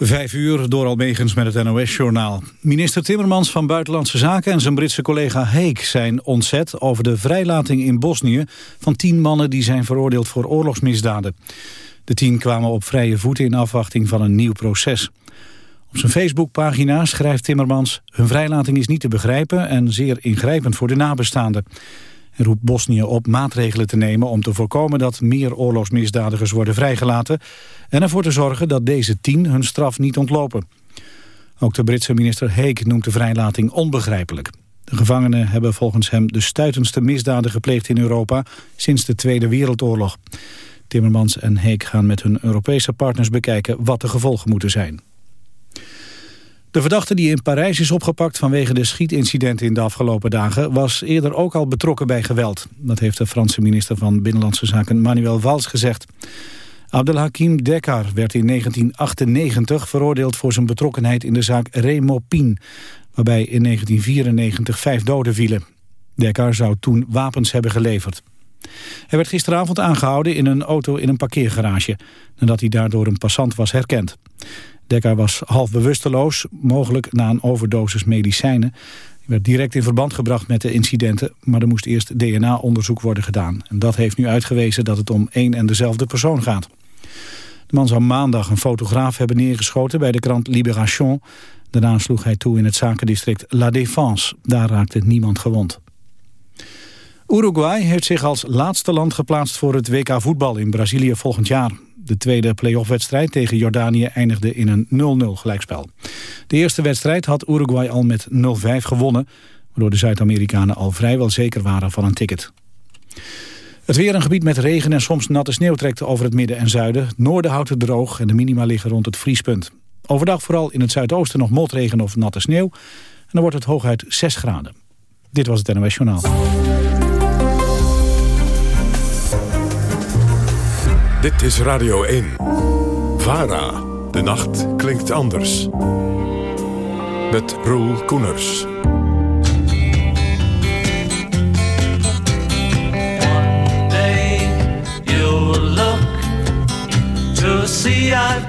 Vijf uur door Almegens met het NOS-journaal. Minister Timmermans van Buitenlandse Zaken en zijn Britse collega Heek zijn ontzet over de vrijlating in Bosnië van tien mannen die zijn veroordeeld voor oorlogsmisdaden. De tien kwamen op vrije voeten in afwachting van een nieuw proces. Op zijn Facebookpagina schrijft Timmermans... hun vrijlating is niet te begrijpen en zeer ingrijpend voor de nabestaanden. Hij roept Bosnië op maatregelen te nemen om te voorkomen dat meer oorlogsmisdadigers worden vrijgelaten en ervoor te zorgen dat deze tien hun straf niet ontlopen. Ook de Britse minister Heek noemt de vrijlating onbegrijpelijk. De gevangenen hebben volgens hem de stuitendste misdaden gepleegd in Europa sinds de Tweede Wereldoorlog. Timmermans en Heek gaan met hun Europese partners bekijken wat de gevolgen moeten zijn. De verdachte die in Parijs is opgepakt vanwege de schietincidenten in de afgelopen dagen was eerder ook al betrokken bij geweld. Dat heeft de Franse minister van Binnenlandse Zaken Manuel Valls gezegd. Abdelhakim Dekkar werd in 1998 veroordeeld voor zijn betrokkenheid in de zaak Remopin, waarbij in 1994 vijf doden vielen. Dekkar zou toen wapens hebben geleverd. Hij werd gisteravond aangehouden in een auto in een parkeergarage, nadat hij daardoor een passant was herkend. Dekker was half bewusteloos, mogelijk na een overdosis medicijnen. Hij werd direct in verband gebracht met de incidenten... maar er moest eerst DNA-onderzoek worden gedaan. En dat heeft nu uitgewezen dat het om één en dezelfde persoon gaat. De man zou maandag een fotograaf hebben neergeschoten bij de krant Libération. Daarna sloeg hij toe in het zakendistrict La Défense. Daar raakte niemand gewond. Uruguay heeft zich als laatste land geplaatst voor het WK voetbal in Brazilië volgend jaar. De tweede playoff-wedstrijd tegen Jordanië eindigde in een 0-0 gelijkspel. De eerste wedstrijd had Uruguay al met 0-5 gewonnen... waardoor de Zuid-Amerikanen al vrijwel zeker waren van een ticket. Het weer een gebied met regen en soms natte sneeuw trekt over het midden en zuiden. Noorden houdt het droog en de minima liggen rond het vriespunt. Overdag vooral in het zuidoosten nog motregen of natte sneeuw. En dan wordt het hooguit 6 graden. Dit was het NOS Journaal. Dit is Radio 1. VARA. De nacht klinkt anders. Met Roel Koeners. One day you'll look to see I've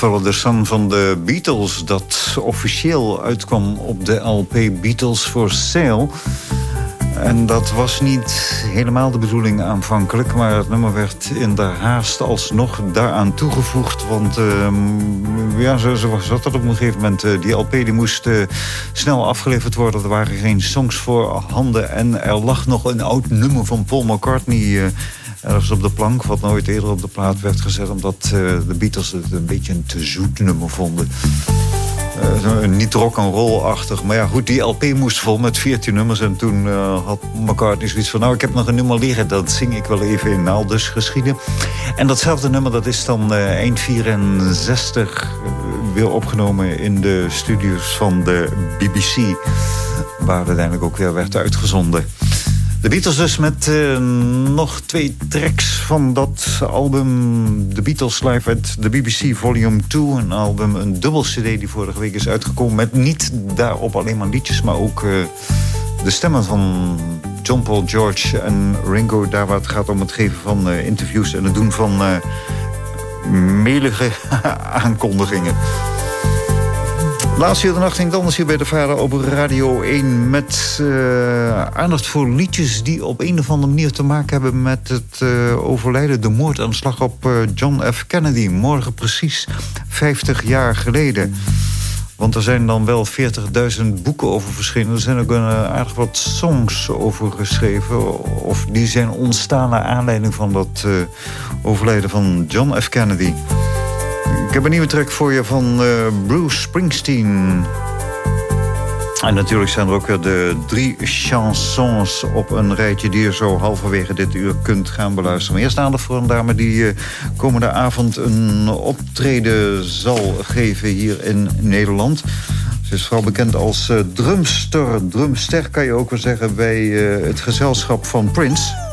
The Sun van de Beatles... dat officieel uitkwam op de LP Beatles for Sale. En dat was niet helemaal de bedoeling aanvankelijk... maar het nummer werd in de haast alsnog daaraan toegevoegd. Want ehm, ja, zo, zo zat dat op een gegeven moment. Eh, die LP die moest eh, snel afgeleverd worden. Er waren geen songs voor handen. En er lag nog een oud nummer van Paul McCartney... eh, ergens op de plank, wat nooit eerder op de plaat werd gezet... omdat eh, de Beatles het een beetje een te zoet nummer vonden. Uh, niet rock and roll-achtig. Maar ja, goed, die LP moest vol met 14 nummers. En toen uh, had McCartney zoiets van... nou, ik heb nog een nummer liggen, dat zing ik wel even in. Dus geschieden. En datzelfde nummer, dat is dan uh, eind 64 weer opgenomen... in de studios van de BBC. Waar uiteindelijk ook weer werd uitgezonden. De Beatles dus met uh, nog twee tracks van dat album... The Beatles Live at the BBC Volume 2. Een album, een dubbel cd die vorige week is uitgekomen... met niet daarop alleen maar liedjes, maar ook uh, de stemmen van John Paul, George en Ringo... daar waar het gaat om het geven van uh, interviews... en het doen van melige aankondigingen. Laatste uur de nacht ging anders hier bij de Vader op Radio 1... met uh, aandacht voor liedjes die op een of andere manier te maken hebben... met het uh, overlijden, de moordaanslag op uh, John F. Kennedy. Morgen precies 50 jaar geleden. Want er zijn dan wel 40.000 boeken over verschenen. Er zijn ook een, aardig wat songs over geschreven. Of die zijn ontstaan naar aanleiding van dat overlijden van John F. Kennedy. Ik heb een nieuwe track voor je van uh, Bruce Springsteen. En natuurlijk zijn er ook weer de drie chansons op een rijtje... die je zo halverwege dit uur kunt gaan beluisteren. eerst aandacht voor een dame die uh, komende avond een optreden zal geven hier in Nederland. Ze is vooral bekend als uh, drumster. Drumster kan je ook wel zeggen bij het gezelschap van Prince...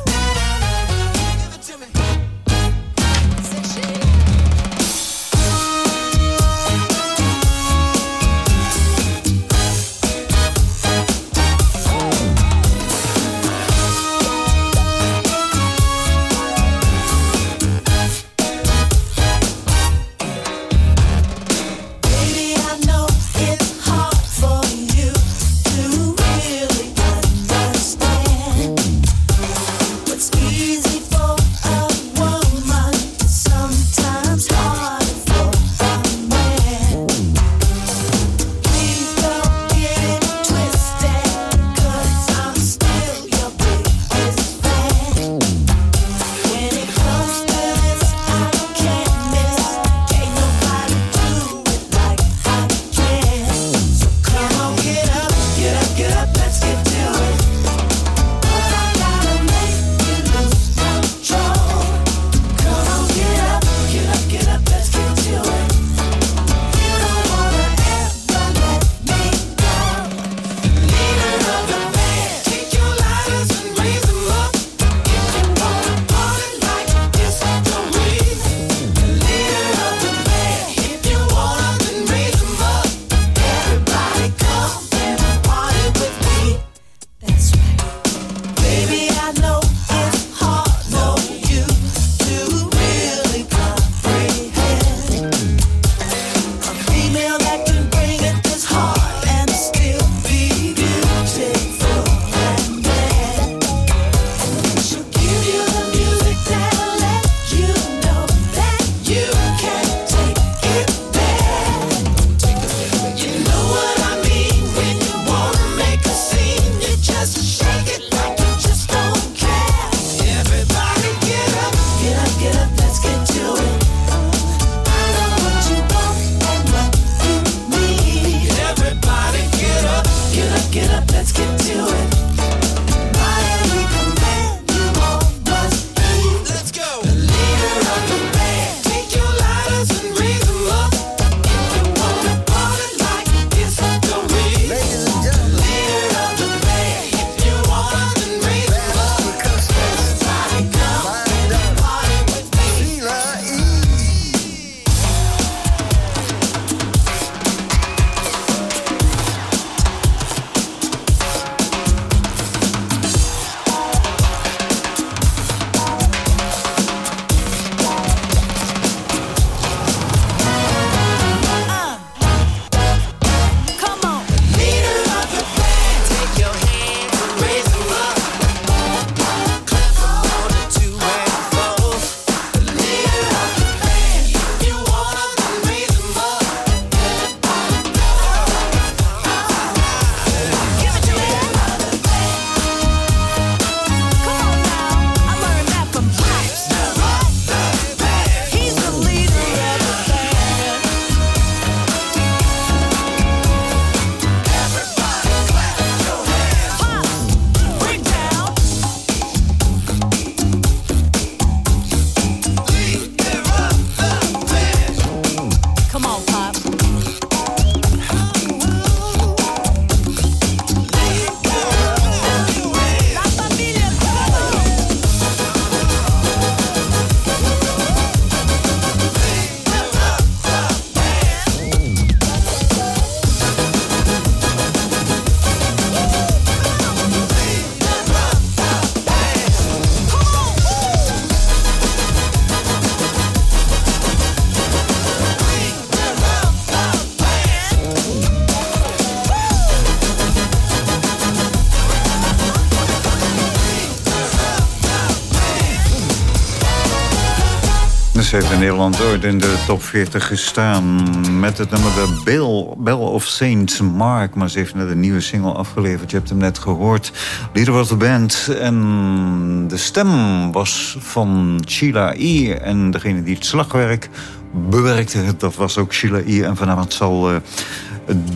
Nederland ooit in de top 40 gestaan. Met het nummer de Bell, Bell of Saint Mark. Maar ze heeft net een nieuwe single afgeleverd. Je hebt hem net gehoord. Leader of the band. En de stem was van Sheila E. En degene die het slagwerk bewerkte, dat was ook Sheila E. En vanavond zal... Uh,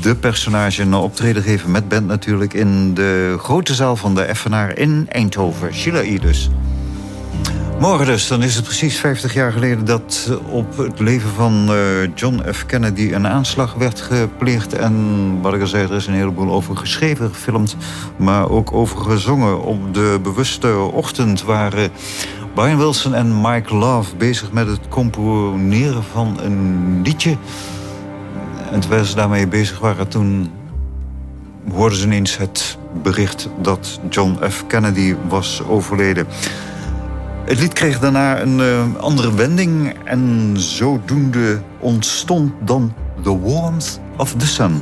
de personage een optreden geven met band natuurlijk... in de grote zaal van de Effenaar in Eindhoven. Sheila E. dus. Morgen dus, dan is het precies 50 jaar geleden dat op het leven van eh, John F. Kennedy een aanslag werd gepleegd. En wat ik al zei, er is een heleboel over geschreven, gefilmd, maar ook over gezongen. Op de bewuste ochtend waren Brian Wilson en Mike Love bezig met het componeren van een liedje. En terwijl ze daarmee bezig waren, toen hoorden ze ineens het bericht dat John F. Kennedy was overleden. Het lied kreeg daarna een uh, andere wending en zodoende ontstond dan The Warmth of the Sun.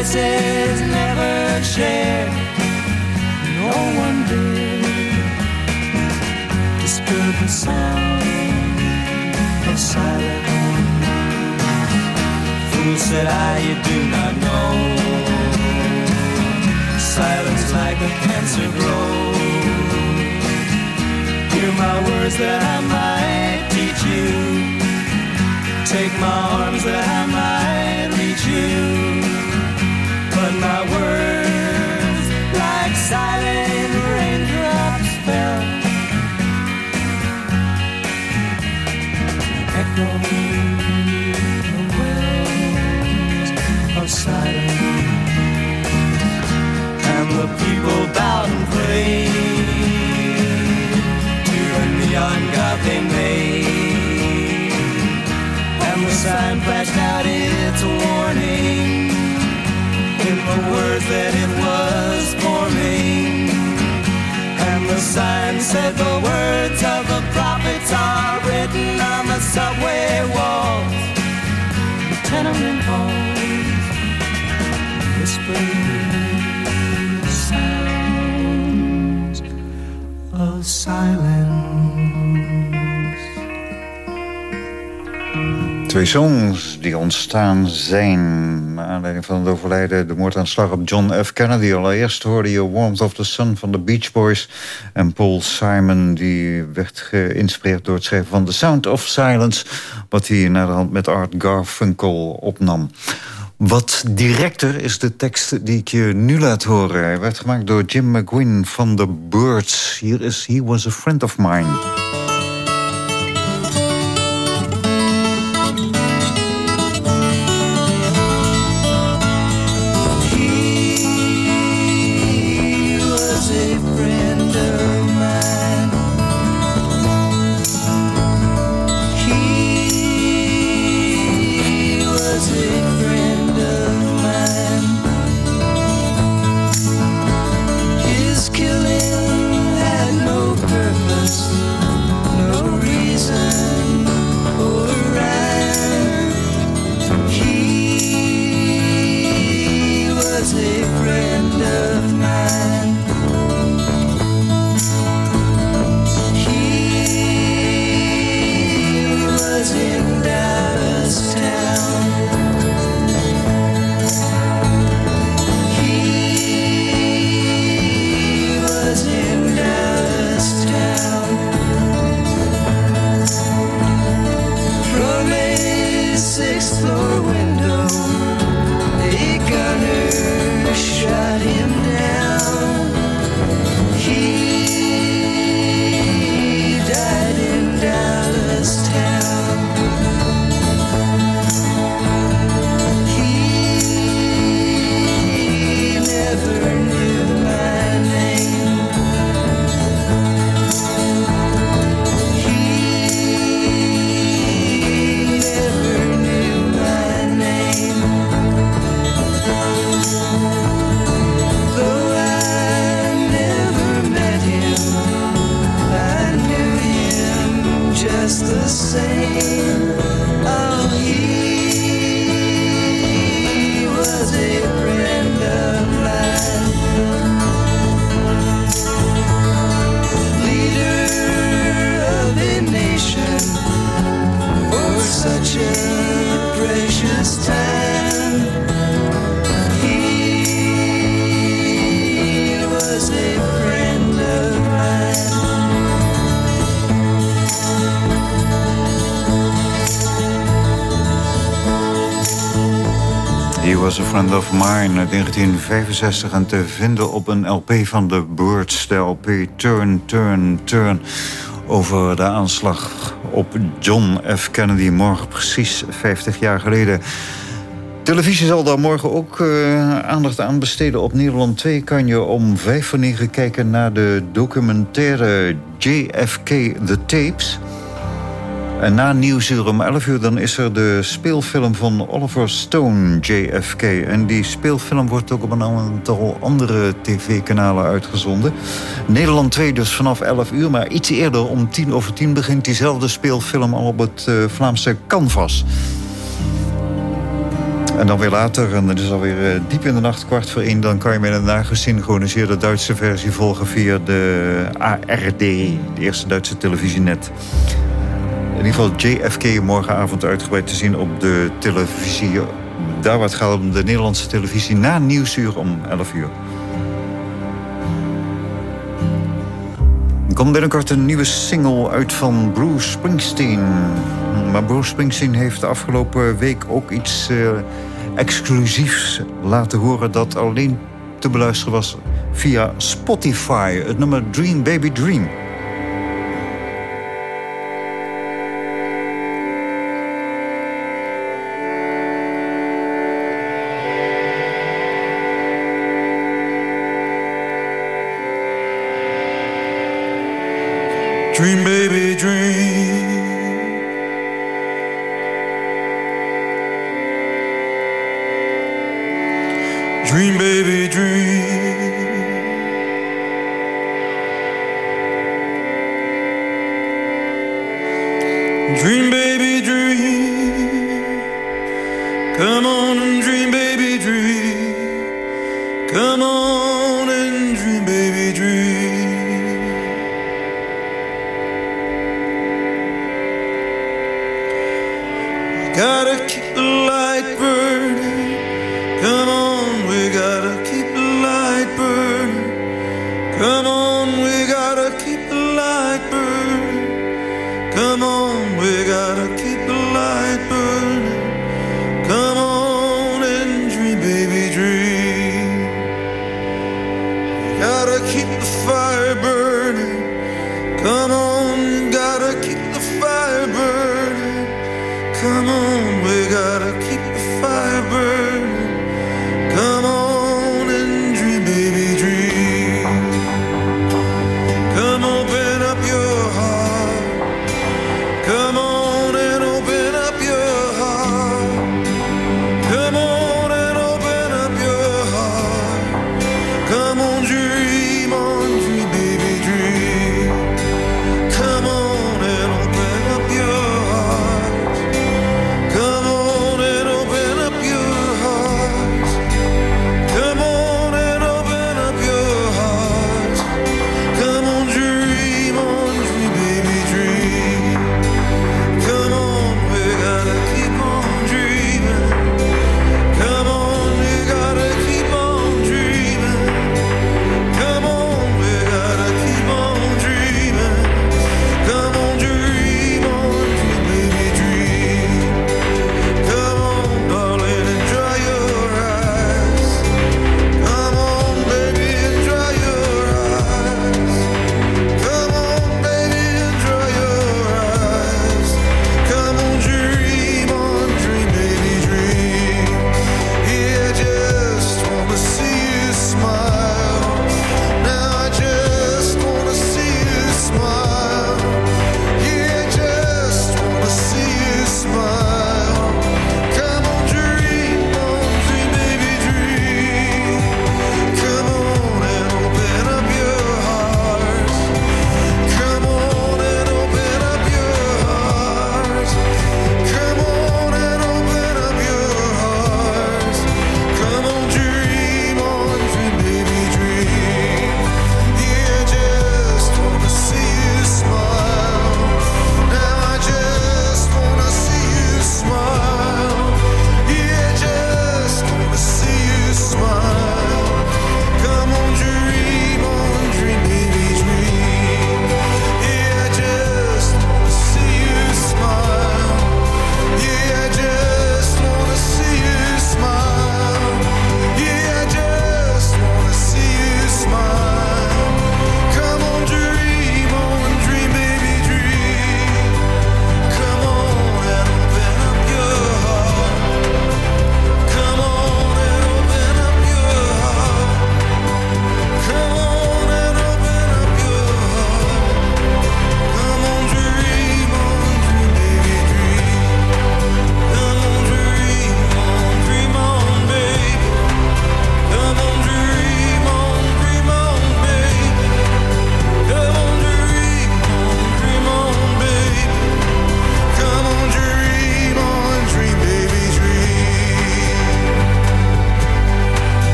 voices never shared. No one did disturb the sound of silence. Fool said I, you do not know. Silence like a cancer grows. Hear my words that I might teach you. Take my arms that I might reach you. But my words, like silent raindrops, fell. Echoing the wells of silence. And the people bowed and prayed to a neon god they made. And the sign flashed out said the words of the prophets are written on the subway walls, the tenement halls, whispering sounds of silence. Songs die ontstaan zijn naar aanleiding van het overlijden... de moordaanslag op John F. Kennedy. Allereerst hoorde je Warmth of the Sun van de Beach Boys... en Paul Simon die werd geïnspireerd door het schrijven van The Sound of Silence... wat hij naar de hand met Art Garfunkel opnam. Wat directer is de tekst die ik je nu laat horen. Hij werd gemaakt door Jim McGuinn van The Birds. Hier is He Was a Friend of Mine. 1965 en te vinden op een LP van The Birds. De LP Turn, Turn, Turn over de aanslag op John F. Kennedy. Morgen precies 50 jaar geleden. Televisie zal daar morgen ook uh, aandacht aan besteden. Op Nederland 2 kan je om vijf voor negen kijken naar de documentaire JFK The Tapes. En na Nieuwsuur om 11 uur dan is er de speelfilm van Oliver Stone, JFK. En die speelfilm wordt ook op een aantal andere tv-kanalen uitgezonden. Nederland 2 dus vanaf 11 uur, maar iets eerder om 10 over 10 begint diezelfde speelfilm al op het uh, Vlaamse Canvas. En dan weer later, en dat is alweer uh, diep in de nacht, kwart voor één... dan kan je met een nagesynchroniseerde Duitse versie volgen via de ARD, de eerste Duitse televisienet. In ieder geval JFK morgenavond uitgebreid te zien op de televisie. Daar waar het gaat om de Nederlandse televisie na Nieuwsuur om 11 uur. Er komt binnenkort een nieuwe single uit van Bruce Springsteen. Maar Bruce Springsteen heeft de afgelopen week ook iets uh, exclusiefs laten horen... dat alleen te beluisteren was via Spotify. Het nummer Dream Baby. Dream,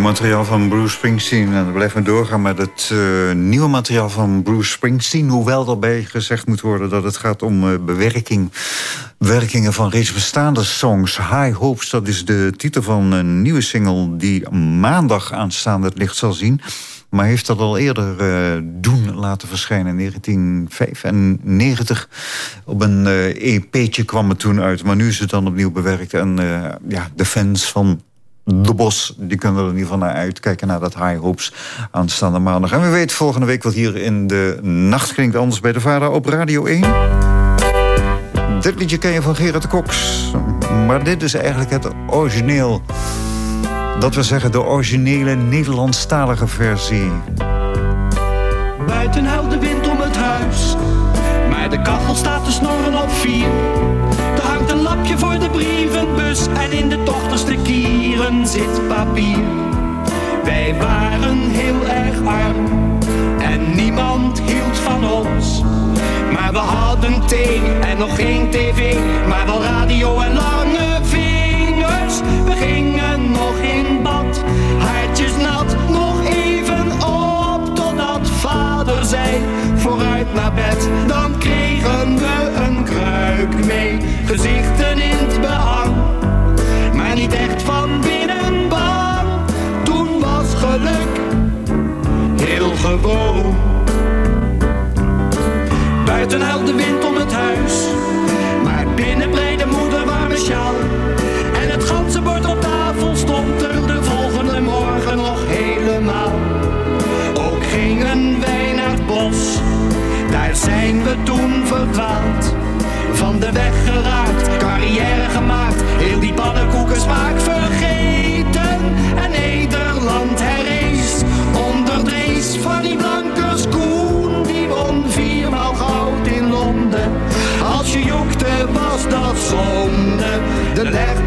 Materiaal van Bruce Springsteen. En we blijven doorgaan met het uh, nieuwe materiaal van Bruce Springsteen. Hoewel erbij gezegd moet worden dat het gaat om uh, bewerking. Werkingen van reeds bestaande songs. High Hopes, dat is de titel van een nieuwe single... die maandag aanstaande het licht zal zien. Maar heeft dat al eerder uh, doen laten verschijnen. In 1995 op een uh, EP'tje kwam het toen uit. Maar nu is het dan opnieuw bewerkt. En ja, de fans van de Bos, die kunnen er in ieder geval naar uitkijken... naar dat High Hopes aanstaande maandag. En we weten volgende week wat hier in de nacht klinkt anders bij de Vader op Radio 1. Dit liedje ken je van Gerard de Koks. Maar dit is eigenlijk het origineel. Dat we zeggen de originele Nederlandstalige versie. Buiten huilt de wind om het huis. Maar de kachel staat te snorren op vier. Er hangt een lapje voor de brievenbus. En in de dochterste zit papier. Wij waren heel erg arm. En niemand hield van ons. Maar we hadden thee en nog geen tv. Maar wel radio en lange vingers. We gewoon. Buiten huilt de wind om het huis. Zonde. De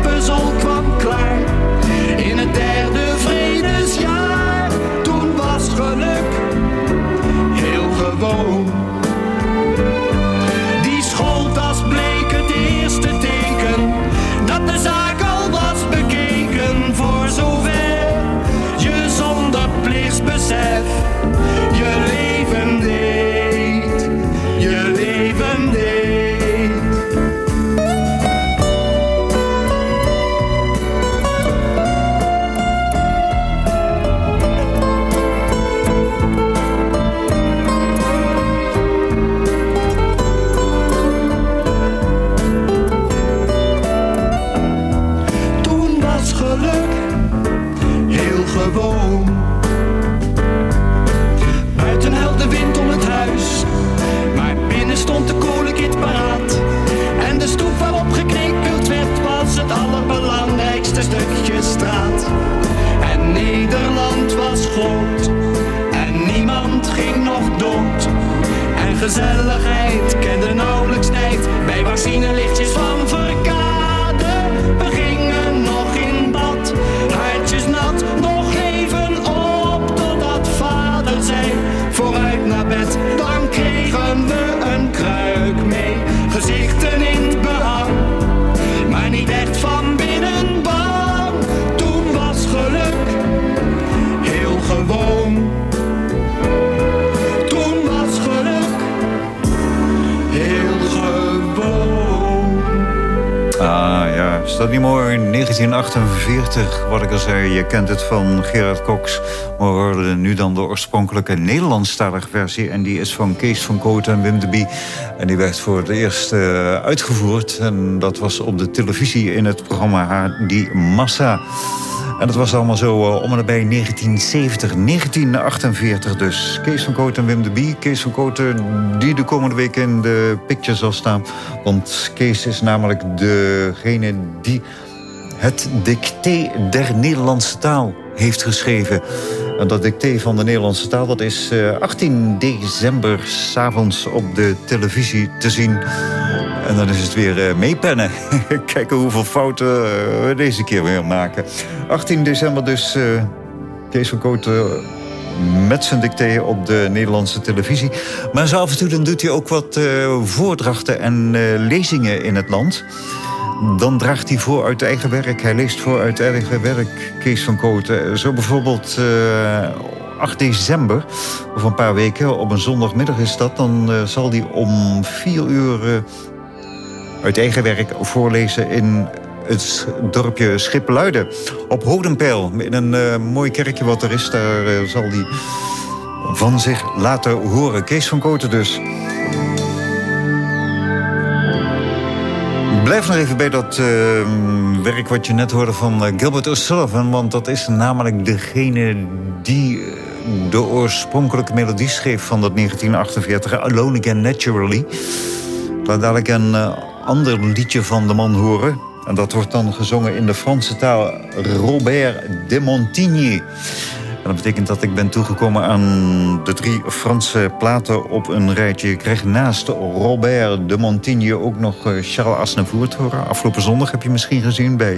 gezelligheid. Kende nauwelijks tijd. Bij vaccinelichtjes van dat niet mooi? 1948, wat ik al zei, je kent het van Gerard Cox. Maar we hoorden nu dan de oorspronkelijke Nederlandstalige versie. En die is van Kees van Kooten en Wim de Bie. En die werd voor het eerst eh, uitgevoerd. En dat was op de televisie in het programma Die Massa. En dat was allemaal zo uh, om en nabij 1970, 1948 dus. Kees van Kooten en Wim de Bie. Kees van Kooten die de komende week in de picture zal staan. Want Kees is namelijk degene die het dicté der Nederlandse taal heeft geschreven. En dat dicté van de Nederlandse taal dat is uh, 18 december s'avonds op de televisie te zien. En dan is het weer uh, meepennen. Kijken hoeveel fouten uh, we deze keer weer maken. 18 december dus uh, Kees van Kooten met zijn dicté op de Nederlandse televisie. Maar zo af en toe doet hij ook wat voordrachten en lezingen in het land. dan draagt hij voor uit eigen werk. Hij leest voor uit eigen werk, Kees van Kooten. Zo bijvoorbeeld uh, 8 december, of een paar weken, op een zondagmiddag is dat... dan zal hij om 4 uur uit eigen werk voorlezen in het dorpje Schipluiden. Op Hodenpeil, in een uh, mooi kerkje wat er is, daar zal hij van zich laten horen. Kees van Kooten dus. Blijf nog even bij dat uh, werk wat je net hoorde van Gilbert O'Sullivan... want dat is namelijk degene die de oorspronkelijke melodie schreef... van dat 1948, Alone Again Naturally. Laat dadelijk een ander liedje van de man horen. En dat wordt dan gezongen in de Franse taal Robert de Montigny... En dat betekent dat ik ben toegekomen aan de drie Franse platen op een rijtje. Ik kreeg naast Robert de Montigny ook nog Charles Aznavour te horen. Afgelopen zondag heb je misschien gezien bij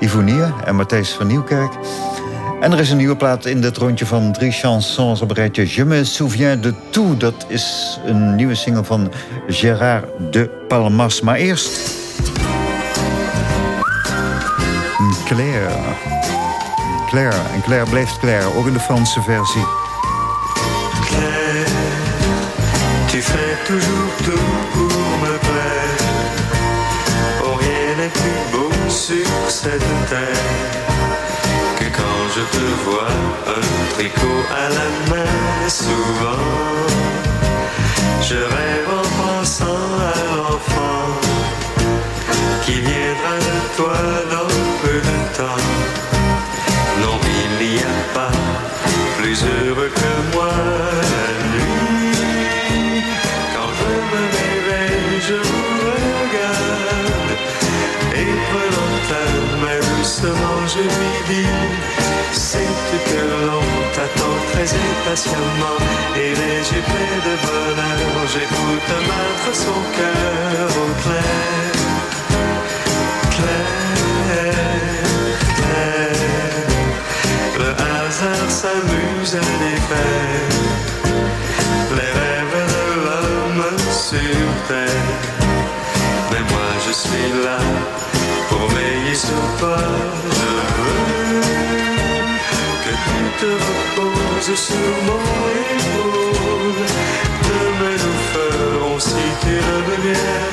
uh, en Matthijs van Nieuwkerk. En er is een nieuwe plaat in dit rondje van drie chansons op rijtje. Je me souviens de tout. Dat is een nieuwe single van Gérard de Palmas. Maar eerst... Claire... Claire. En Claire blijft Claire, ook in de Franse versie. Claire, tu fais toujours tout pour me plaire. Rien n'est plus beau sur cette terre je te vois un tricot à la main. Souvent, je rêve en pensant à l'enfant qui viendra de toi dans peu de temps. Non, il n'y a pas plus heureux que moi la nuit. Quand je me réveille, je vous regarde. Et prenant ta main doucement, je lui dis C'est que l'on t'attend très impatiemment. Et les yeux pleins de bonheur, j'écoute battre son cœur au clair. Claire, claire le hasard s'amuse à défaire les rêves de l'homme sur terre. Mais moi je suis là pour veiller sur toi. Te reposes sur mon épaule. Demain nous ferons si tu reviens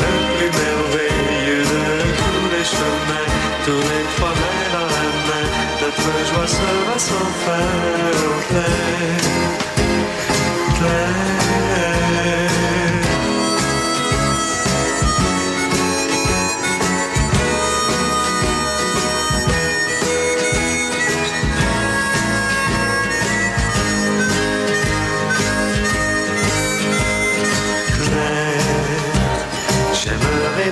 le plus merveilleux de tous les chemins, tous les trois dans la main, notre joie sera sans fin, oh Claire,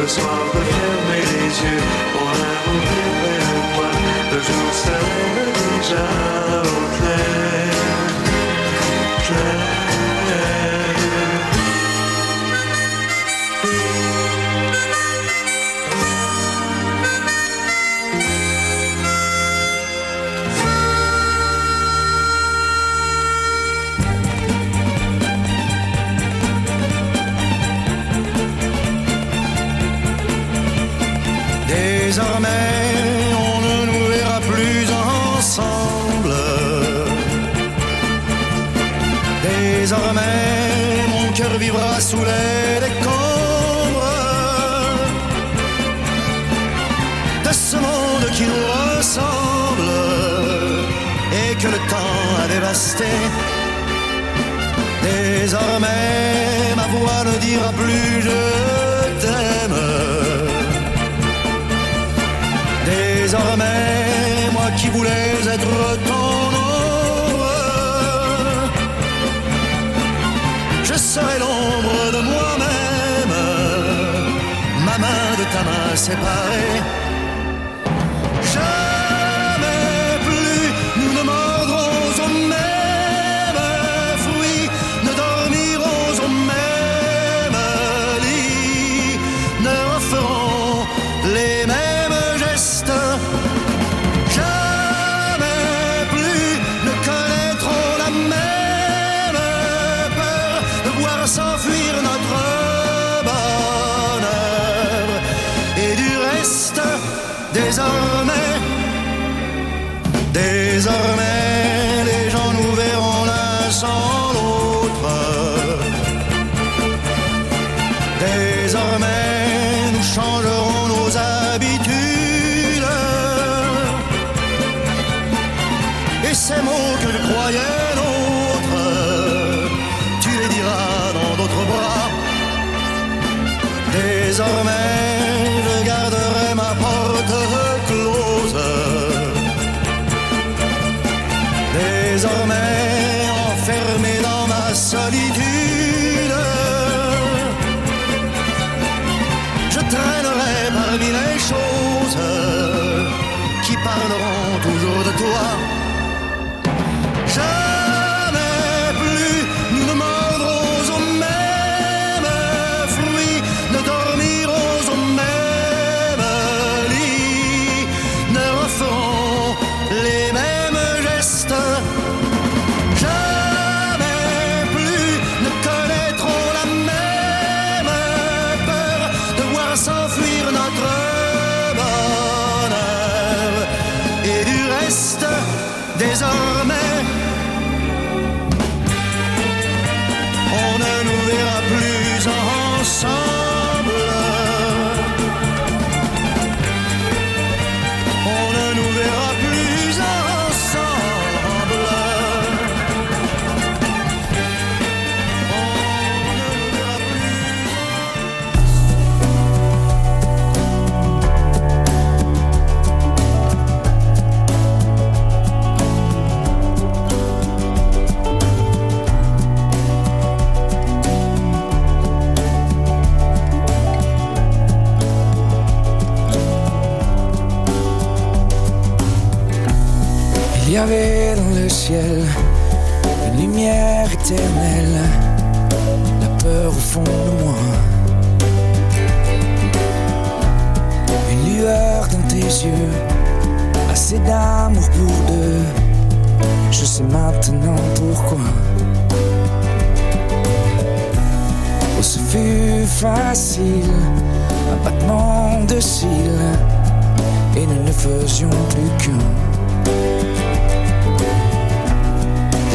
le soir de fermer les yeux. On a près de moi Le jour lève déjà au clair. Clair Désormais, mon cœur vivra sous les décombres de ce monde qui nous ressemble et que le temps a dévasté. Désormais, ma voix ne dira plus séparés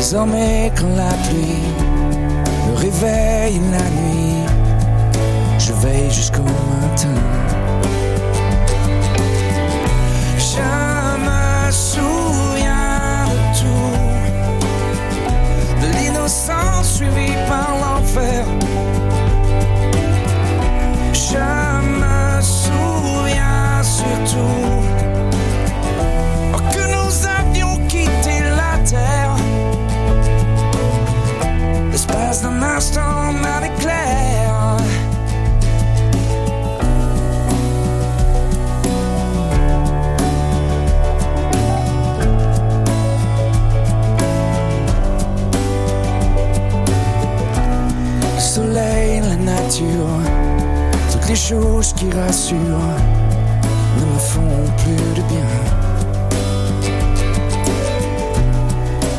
Désormais quand la pluie me réveille la nuit, je veille jusqu'au matin. Je me souviens de tout, de l'innocence suivie par l'enfer. Je me souviens surtout Le soleil, la nature, toutes les choses qui rassurent ne me font plus de bien.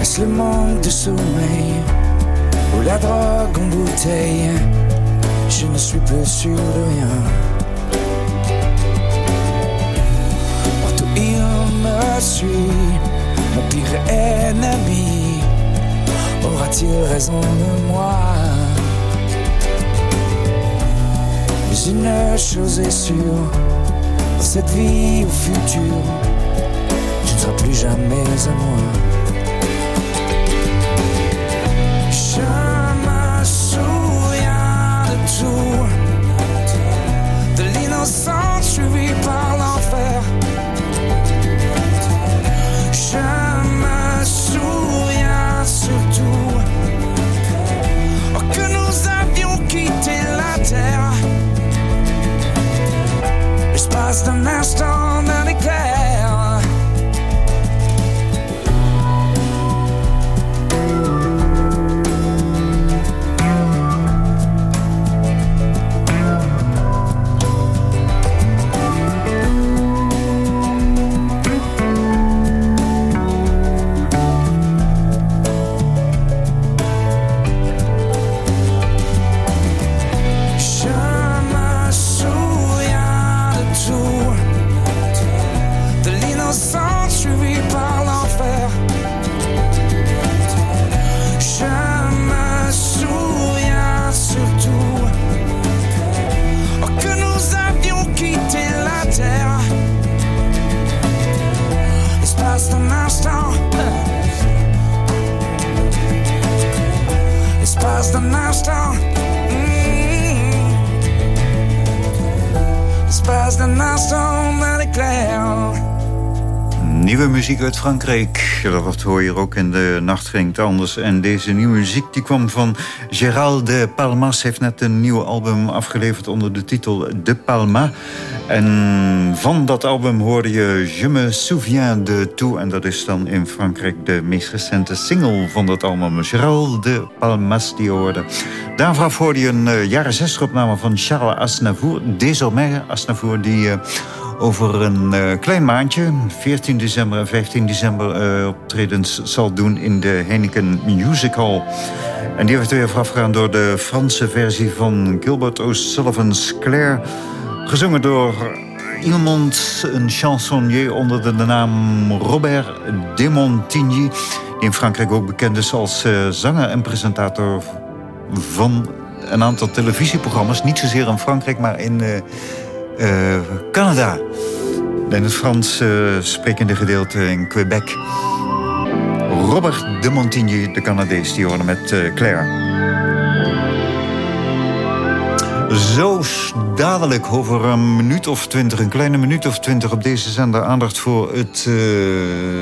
Est-ce le manque de sommeil ou la drogue en bouteille Je ne suis plus sûr de rien. Partout il me suit, mon pire ennemi. Aura-t-il raison de moi? Mais une chose est sûre, dans cette vie au futur, tu ne seras plus jamais à moi. Suivie par l'enfer. Je me souviens surtout que nous avions quitté Frankrijk. Dat hoor je ook in de nacht klinkt anders. En deze nieuwe muziek die kwam van Gérald de Palmas. heeft net een nieuw album afgeleverd onder de titel De Palma. En van dat album hoorde je Je me souviens de tout. En dat is dan in Frankrijk de meest recente single van dat album. Gérald de Palmas die hoorde. Daarvoor hoorde je een uh, jaren 60 opname van Charles Aznavour. Désormais Aznavour die... Uh, over een uh, klein maandje, 14 december en 15 december, uh, optredens zal doen in de Heineken Music Hall. En die werd weer voorafgegaan door de Franse versie van Gilbert O'Sullivan's Claire. Gezongen door iemand, een chansonnier onder de naam Robert Demontigny. Die in Frankrijk ook bekend is als uh, zanger en presentator van een aantal televisieprogramma's. Niet zozeer in Frankrijk, maar in uh, Canada. En het Frans uh, sprekende gedeelte in Quebec. Robert de Montigny, de Canadees, die hoorde met uh, Claire. Zo dadelijk over een minuut of twintig, een kleine minuut of twintig... op deze zender aandacht voor, het, uh,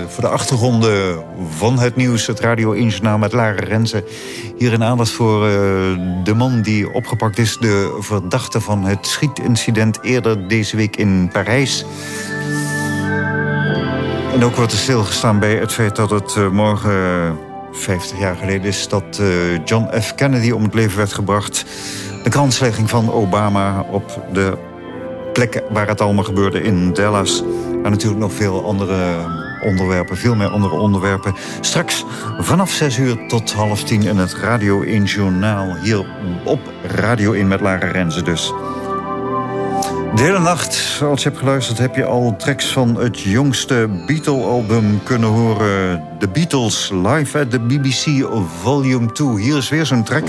voor de achtergronden van het nieuws. Het Radio 1 Journaal met Lara. Hier een aandacht voor uh, de man die opgepakt is... de verdachte van het schietincident eerder deze week in Parijs. En ook wordt er stilgestaan bij het feit dat het uh, morgen... 50 jaar geleden is dat John F. Kennedy om het leven werd gebracht de kanslegging van Obama op de plek waar het allemaal gebeurde in Dallas. Maar natuurlijk nog veel andere onderwerpen, veel meer andere onderwerpen. Straks vanaf 6 uur tot half tien in het Radio 1 Journaal. Hier op Radio 1 met Lara Renze dus. De hele nacht, als je hebt geluisterd, heb je al tracks van het jongste Beatle-album kunnen horen. The Beatles live at the BBC Volume 2. Hier is weer zo'n track.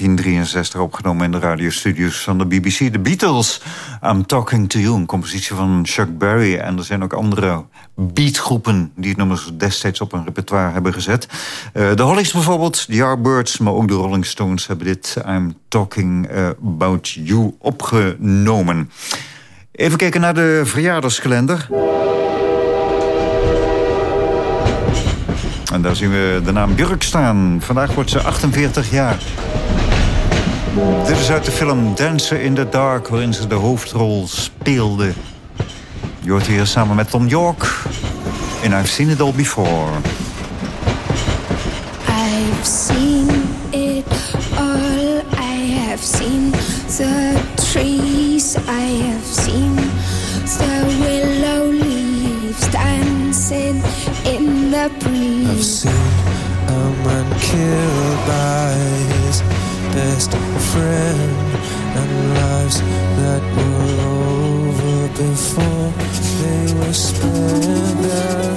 1963 opgenomen in de radiostudios van de BBC. The Beatles, I'm Talking to You, een compositie van Chuck Berry. En er zijn ook andere beatgroepen die het nummers destijds op een repertoire hebben gezet. Uh, de Hollies bijvoorbeeld, de Yardbirds, maar ook de Rolling Stones hebben dit I'm Talking About You opgenomen. Even kijken naar de verjaardagskalender. En daar zien we de naam Björk staan. Vandaag wordt ze 48 jaar. Dit is uit de film Dancer in the Dark, waarin ze de hoofdrol speelde. Je hoort hier samen met Tom York. En I've seen it all before. I've seen it all. I have seen the trees. I have seen the willow leaves dancing in the breeze. I've seen a man killed by friend and lives that were over before they were spent.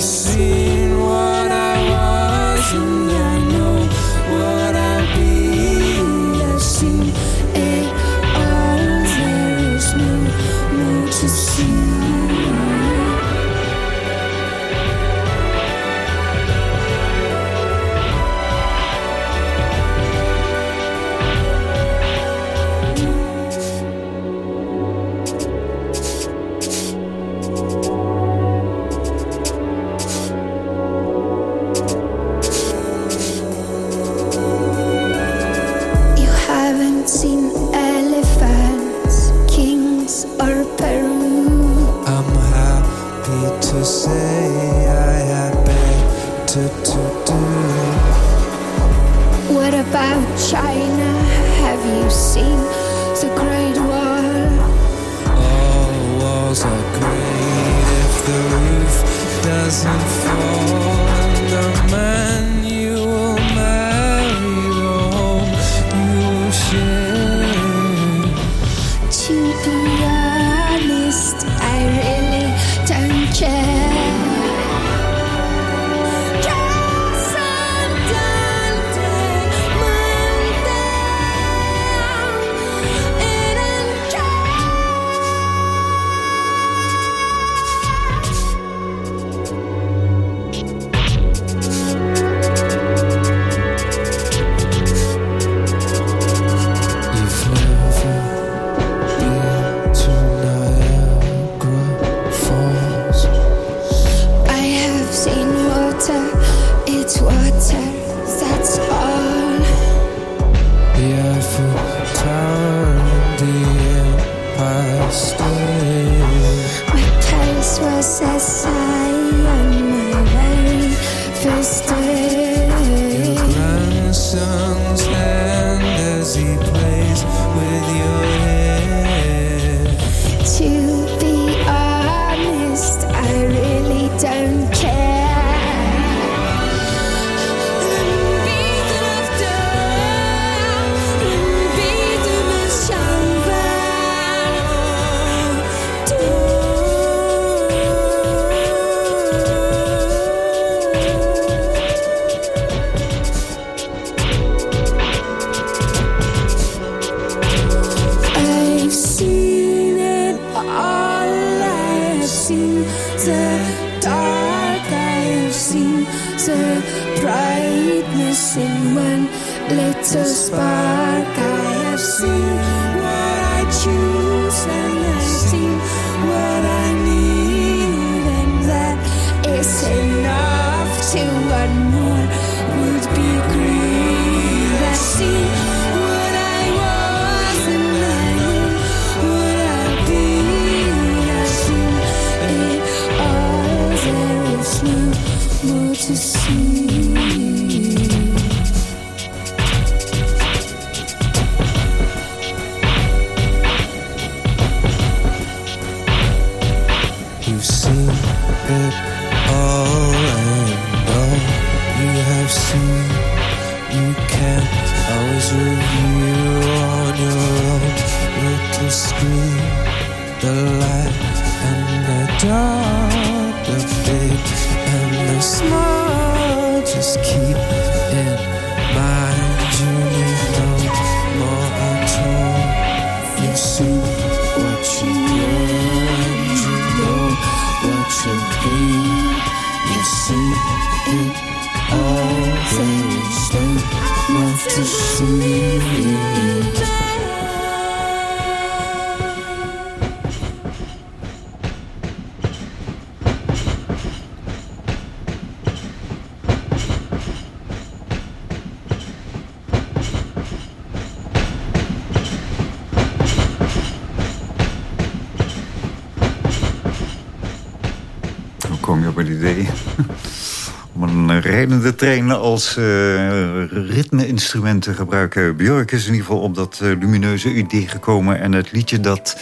Rijdende trein als uh, ritme-instrumenten gebruiken. Björk is in ieder geval op dat uh, lumineuze idee gekomen. En het liedje dat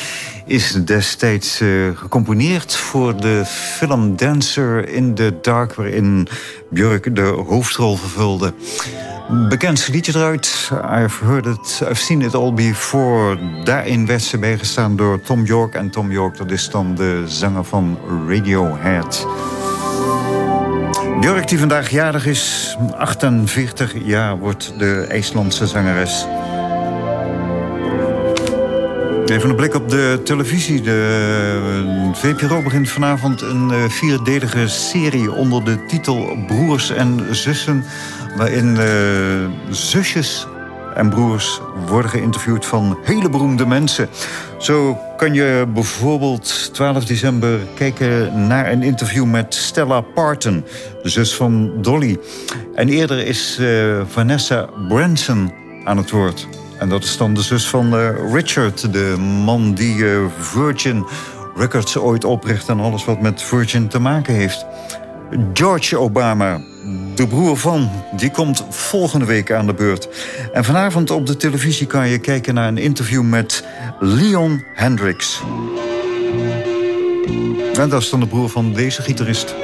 is destijds uh, gecomponeerd voor de film Dancer in the Dark... waarin Björk de hoofdrol vervulde. Bekend liedje eruit. I've heard it, I've seen it all before. Daarin werd ze bijgestaan door Tom York. En Tom York, dat is dan de zanger van Radiohead. Björk, die vandaag jarig is, 48 jaar, wordt de IJslandse zangeres. Even een blik op de televisie. De VPRO begint vanavond een eh, vierdelige serie onder de titel Broers en Zussen... waarin uh, zusjes en broers worden geïnterviewd van hele beroemde mensen. Zo kan je bijvoorbeeld 12 december kijken naar een interview met Stella Parton, zus van Dolly. En eerder is uh, Vanessa Branson aan het woord. En dat is dan de zus van uh, Richard, de man die uh, Virgin Records ooit opricht... en alles wat met Virgin te maken heeft. George Obama, de broer van, die komt volgende week aan de beurt. En vanavond op de televisie kan je kijken naar een interview met Leon Hendricks. En dat is dan de broer van deze gitarist.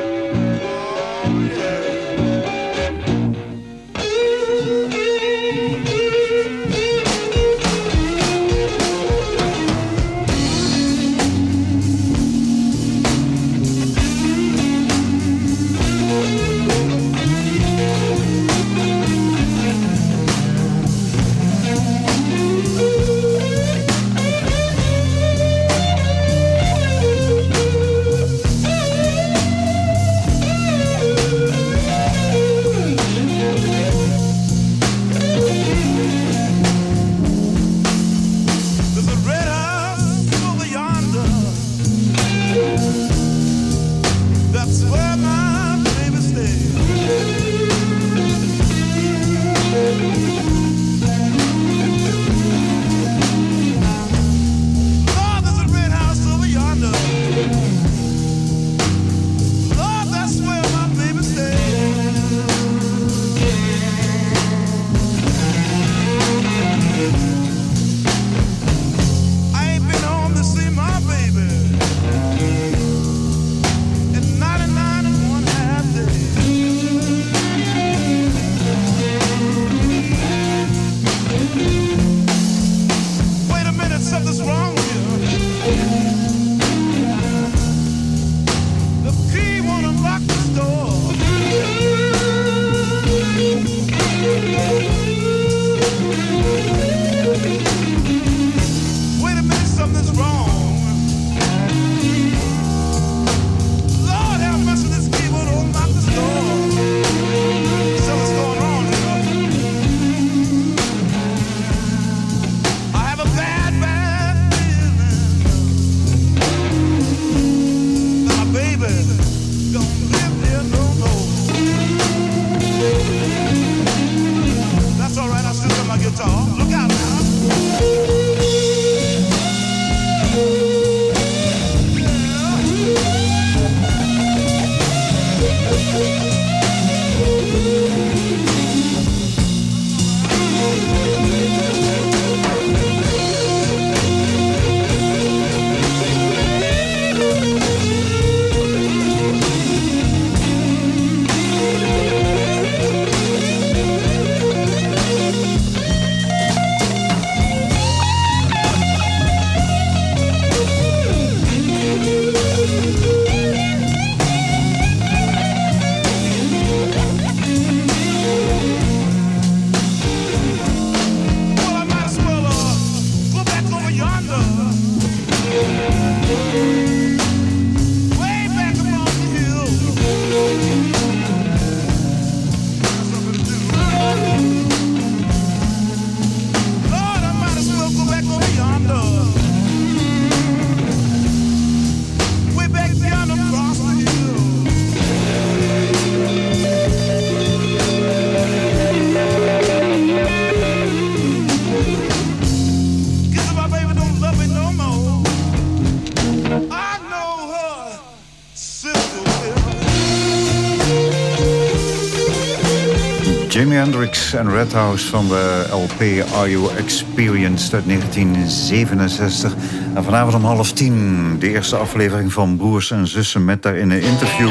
En Red House van de LP Are You Experienced uit 1967. En vanavond om half tien de eerste aflevering van Broers en Zussen... met daarin een interview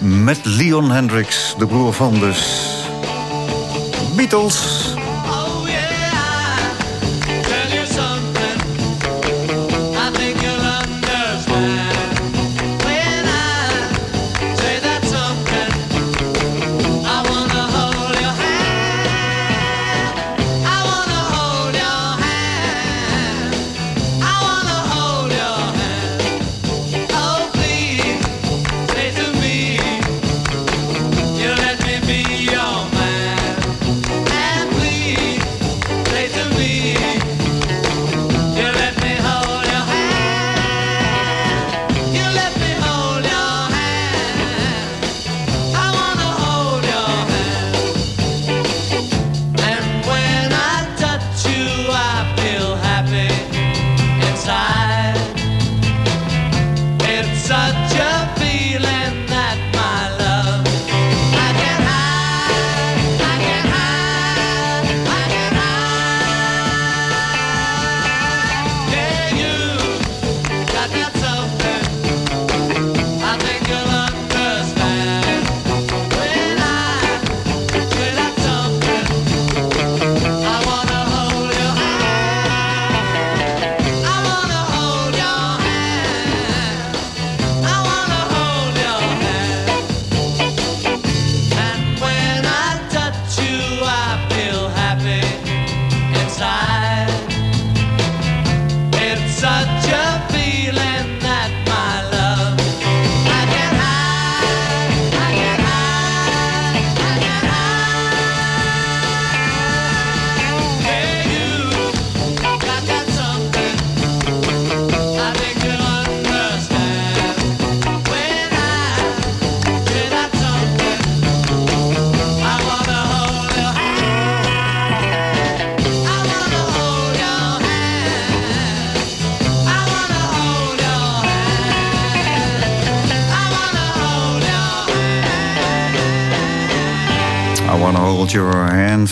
met Leon Hendrix, de broer van dus Beatles...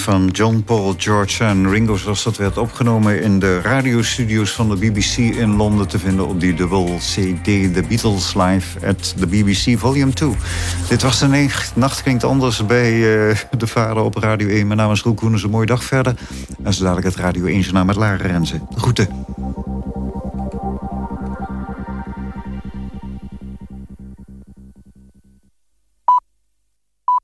van John Paul, George en Ringo... zoals dat werd opgenomen in de radiostudio's van de BBC in Londen... te vinden op die dubbel CD The Beatles Live at the BBC Volume 2. Dit was de nacht, nacht klinkt anders bij eh, de Vader op Radio 1. Mijn naam is Roel Koenens, een mooie dag verder. En zo dadelijk het Radio 1 journaal met Lara Renze. Groeten.